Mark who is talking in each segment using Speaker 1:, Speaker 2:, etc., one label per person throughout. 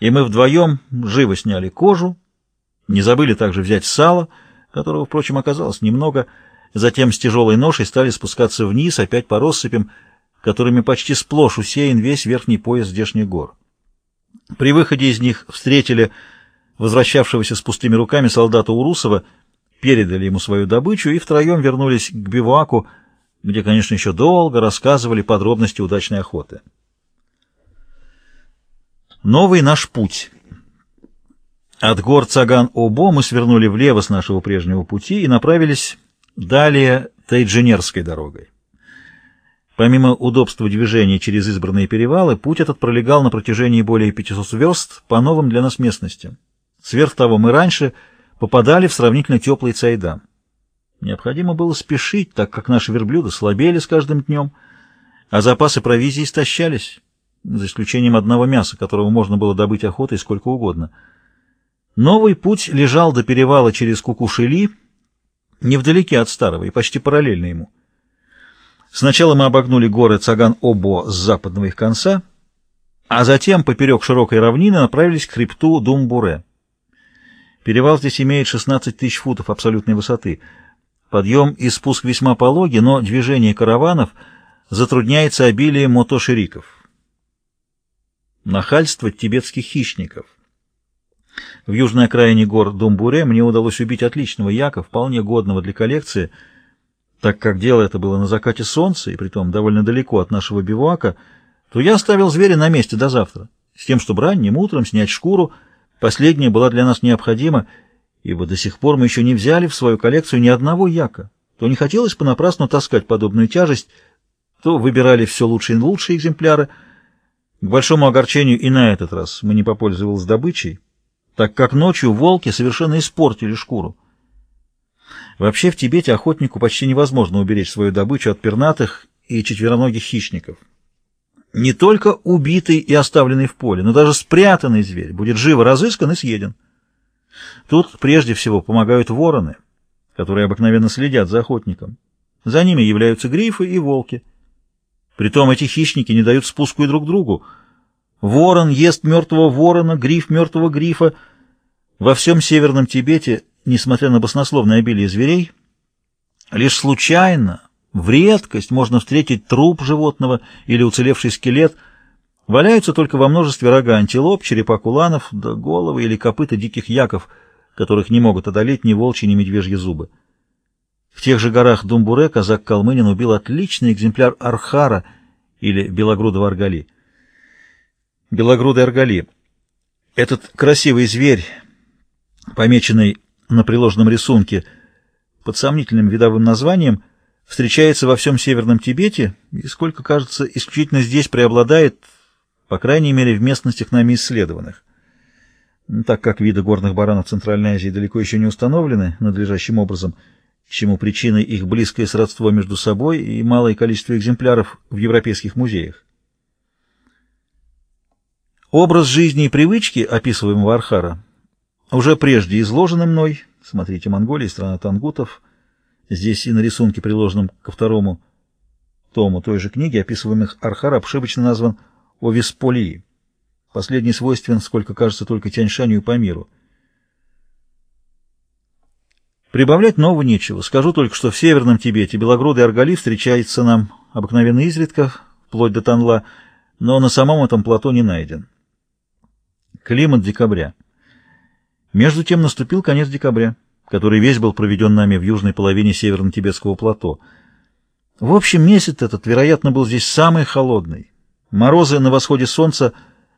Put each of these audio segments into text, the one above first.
Speaker 1: и мы вдвоем живо сняли кожу, не забыли также взять сало, которого, впрочем, оказалось немного, затем с тяжелой ношей стали спускаться вниз, опять по россыпям, которыми почти сплошь усеян весь верхний пояс здешних гор. При выходе из них встретили возвращавшегося с пустыми руками солдата Урусова, передали ему свою добычу и втроем вернулись к бивуаку, где, конечно, еще долго рассказывали подробности удачной охоты. Новый наш путь. От гор Цаган-Обо мы свернули влево с нашего прежнего пути и направились далее Тайджинерской дорогой. Помимо удобства движения через избранные перевалы, путь этот пролегал на протяжении более 500 верст по новым для нас местностям. Сверх того, мы раньше попадали в сравнительно теплый Цайдан. Необходимо было спешить, так как наши верблюды слабели с каждым днем, а запасы провизии истощались, за исключением одного мяса, которого можно было добыть охотой сколько угодно. Новый путь лежал до перевала через Кукушили, невдалеке от старого и почти параллельно ему. Сначала мы обогнули горы Цаган-Обо с западного их конца, а затем поперек широкой равнины направились к хребту Думбуре. Перевал здесь имеет 16 тысяч футов абсолютной высоты. Подъем и спуск весьма пологи, но движение караванов затрудняется обилием мотошириков. Нахальство тибетских хищников. В южной окраине гор Думбуре мне удалось убить отличного яка, вполне годного для коллекции — так как дело это было на закате солнца, и притом довольно далеко от нашего бивуака, то я оставил зверя на месте до завтра, с тем, чтобы ранним утром снять шкуру. Последняя была для нас необходима, ибо до сих пор мы еще не взяли в свою коллекцию ни одного яка. То не хотелось понапрасну таскать подобную тяжесть, то выбирали все лучшие и лучшие экземпляры. К большому огорчению и на этот раз мы не попользовались добычей, так как ночью волки совершенно испортили шкуру. Вообще в Тибете охотнику почти невозможно уберечь свою добычу от пернатых и четвероногих хищников. Не только убитый и оставленный в поле, но даже спрятанный зверь будет живо разыскан и съеден. Тут прежде всего помогают вороны, которые обыкновенно следят за охотником. За ними являются грифы и волки. Притом эти хищники не дают спуску и друг другу. Ворон ест мертвого ворона, гриф мертвого грифа. Во всем северном Тибете несмотря на баснословное обилие зверей, лишь случайно, в редкость можно встретить труп животного или уцелевший скелет, валяются только во множестве рога антилоп, черепа куланов, да головы или копыта диких яков, которых не могут одолеть ни волчьи, ни медвежьи зубы. В тех же горах Думбуре казак Калмынин убил отличный экземпляр архара или белогрудого аргали. Белогрудый аргали. Этот красивый зверь, помеченный на приложенном рисунке под сомнительным видовым названием встречается во всем Северном Тибете и, сколько кажется, исключительно здесь преобладает, по крайней мере, в местностях нами исследованных. Так как виды горных баранов Центральной Азии далеко еще не установлены надлежащим образом, чему причиной их близкое сродство между собой и малое количество экземпляров в европейских музеях. Образ жизни и привычки описываемого Архара уже прежде изложены мной, смотрите «Монголия. Страна тангутов», здесь и на рисунке, приложенном ко второму тому той же книги, описываемых Архар обшибочно назван Овисполии. Последний свойствен, сколько кажется, только Тяньшаню и Памиру. Прибавлять нового нечего. Скажу только, что в Северном Тибете белогрудый аргали встречается нам обыкновенно изредка, вплоть до Танла, но на самом этом плато не найден. Климат декабря. Между тем наступил конец декабря, который весь был проведен нами в южной половине северно-тибетского плато. В общем, месяц этот, вероятно, был здесь самый холодный. Морозы на восходе солнца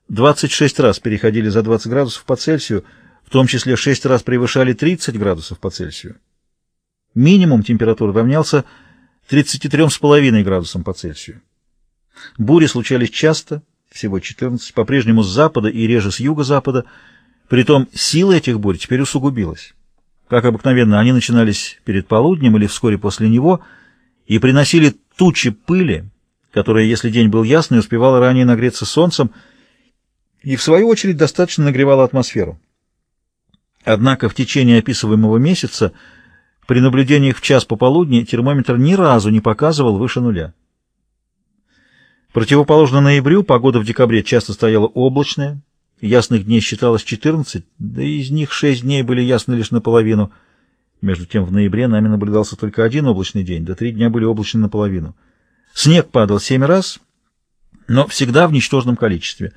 Speaker 1: 26 раз переходили за 20 градусов по Цельсию, в том числе 6 раз превышали 30 градусов по Цельсию. Минимум температуры равнялся 33,5 градусам по Цельсию. Бури случались часто, всего 14, по-прежнему с запада и реже с юго-запада, Притом сила этих бурь теперь усугубилась. Как обыкновенно, они начинались перед полуднем или вскоре после него и приносили тучи пыли, которая, если день был ясный, успевала ранее нагреться солнцем и, в свою очередь, достаточно нагревала атмосферу. Однако в течение описываемого месяца при наблюдениях в час пополудни термометр ни разу не показывал выше нуля. Противоположно ноябрю погода в декабре часто стояла облачная, ясных дней считалось 14, да из них 6 дней были ясны лишь наполовину. Между тем в ноябре нами наблюдался только один облачный день, да три дня были облачны наполовину. Снег падал семь раз, но всегда в ничтожном количестве.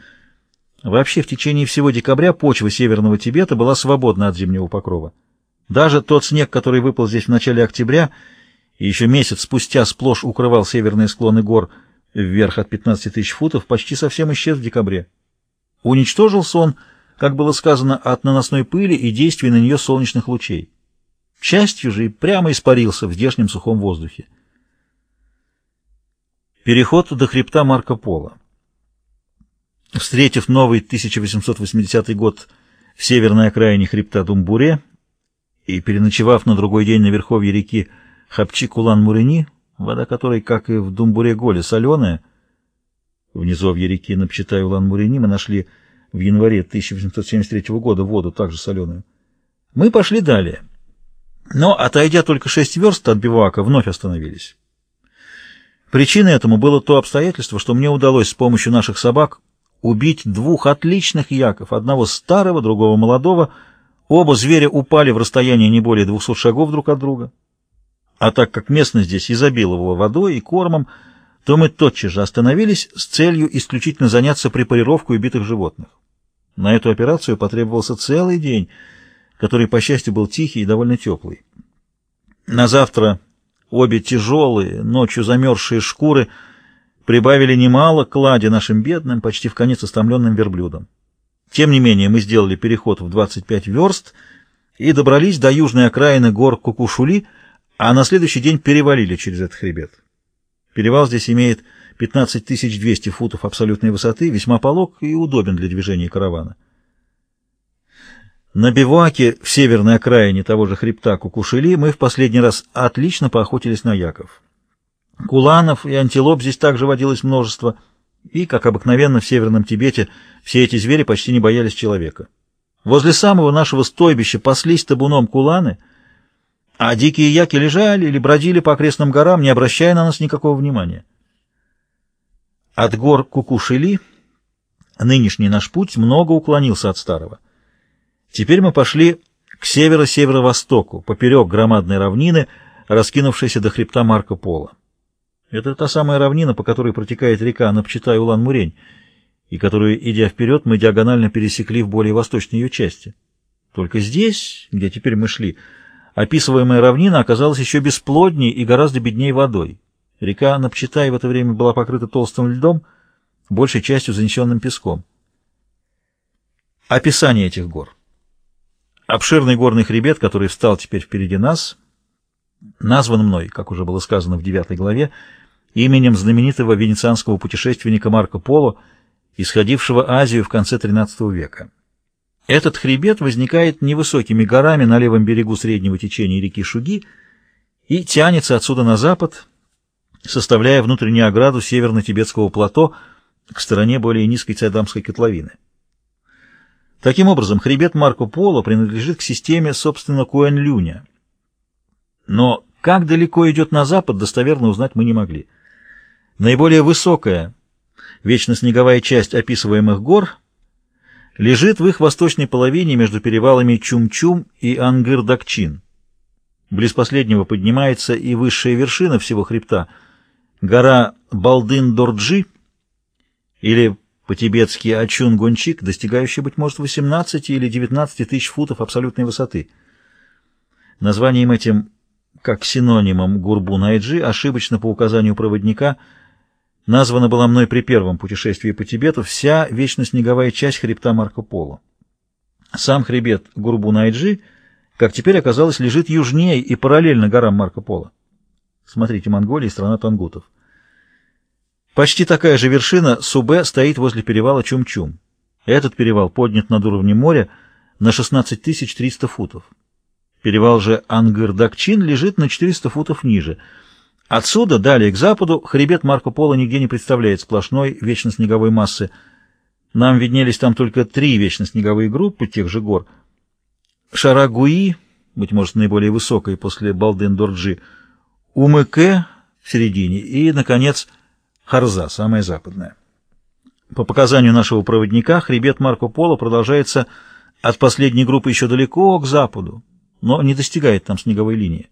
Speaker 1: Вообще в течение всего декабря почва Северного Тибета была свободна от зимнего покрова. Даже тот снег, который выпал здесь в начале октября и еще месяц спустя сплошь укрывал северные склоны гор вверх от 15 тысяч футов, почти совсем исчез в декабре. Уничтожился он, как было сказано, от наносной пыли и действия на нее солнечных лучей. К же и прямо испарился в здешнем сухом воздухе. Переход до хребта Марко Поло. Встретив новый 1880 год в северной окраине хребта Думбуре и переночевав на другой день на верховье реки Хапчи-Кулан-Мурени, вода которой, как и в Думбуре-Голе, соленая, в низовье реки Напчитай-Улан-Мурени мы нашли в январе 1873 года воду также соленую. Мы пошли далее, но, отойдя только шесть верст от бивака, вновь остановились. Причиной этому было то обстоятельство, что мне удалось с помощью наших собак убить двух отличных яков, одного старого, другого молодого. Оба зверя упали в расстоянии не более 200 шагов друг от друга. А так как местность здесь изобиловала водой и кормом, то мы тотчас же остановились с целью исключительно заняться препарировкой убитых животных. На эту операцию потребовался целый день, который, по счастью, был тихий и довольно теплый. На завтра обе тяжелые, ночью замерзшие шкуры прибавили немало клади нашим бедным, почти в конец истомленным верблюдам. Тем не менее, мы сделали переход в 25 верст и добрались до южной окраины гор Кукушули, а на следующий день перевалили через этот хребет. Перевал здесь имеет 15 200 футов абсолютной высоты, весьма полог и удобен для движения каравана. На биваке в северной окраине того же хребта Кукушили мы в последний раз отлично поохотились на яков. Куланов и антилоп здесь также водилось множество, и, как обыкновенно в Северном Тибете, все эти звери почти не боялись человека. Возле самого нашего стойбища паслись табуном куланы — а дикие яки лежали или бродили по окрестным горам, не обращая на нас никакого внимания. От гор Кукушили нынешний наш путь много уклонился от старого. Теперь мы пошли к северо-северо-востоку, поперек громадной равнины, раскинувшейся до хребта Марко Поло. Это та самая равнина, по которой протекает река Напчитай-Улан-Мурень, и которую, идя вперед, мы диагонально пересекли в более восточной ее части. Только здесь, где теперь мы шли, Описываемая равнина оказалась еще бесплоднее и гораздо беднее водой. Река Напчитай в это время была покрыта толстым льдом, большей частью занесенным песком. Описание этих гор. Обширный горный хребет, который встал теперь впереди нас, назван мной, как уже было сказано в девятой главе, именем знаменитого венецианского путешественника Марко Поло, исходившего Азию в конце XIII века. Этот хребет возникает невысокими горами на левом берегу среднего течения реки Шуги и тянется отсюда на запад, составляя внутреннюю ограду северно-тибетского плато к стороне более низкой Цайдамской котловины. Таким образом, хребет Марко Поло принадлежит к системе, собственно, Куэн-Люня. Но как далеко идет на запад, достоверно узнать мы не могли. Наиболее высокая, вечно снеговая часть описываемых гор – лежит в их восточной половине между перевалами Чум-Чум и Ангыр-Дакчин. Близ последнего поднимается и высшая вершина всего хребта, гора Балдын-Дорджи, или по-тибетски Ачун-Гончик, достигающая, быть может, 18 или 19 тысяч футов абсолютной высоты. Названием этим, как синонимом Гурбу-Найджи, ошибочно по указанию проводника – Названа была мной при первом путешествии по Тибету вся вечно снеговая часть хребта Марко Поло. Сам хребет Гурбу-Найджи, как теперь оказалось, лежит южнее и параллельно горам Марко Поло. Смотрите, Монголия, страна тангутов. Почти такая же вершина Субе стоит возле перевала Чум-Чум. Этот перевал поднят над уровнем моря на 16 300 футов. Перевал же Ангыр-Дакчин лежит на 400 футов ниже – Отсюда, далее к западу, хребет Марко Поло нигде не представляет сплошной вечно снеговой массы. Нам виднелись там только три вечно снеговые группы тех же гор. Шарагуи, быть может, наиболее высокой после Балден-Дорджи, Умыке в середине и, наконец, Харза, самая западная. По показанию нашего проводника, хребет Марко Поло продолжается от последней группы еще далеко к западу, но не достигает там снеговой линии.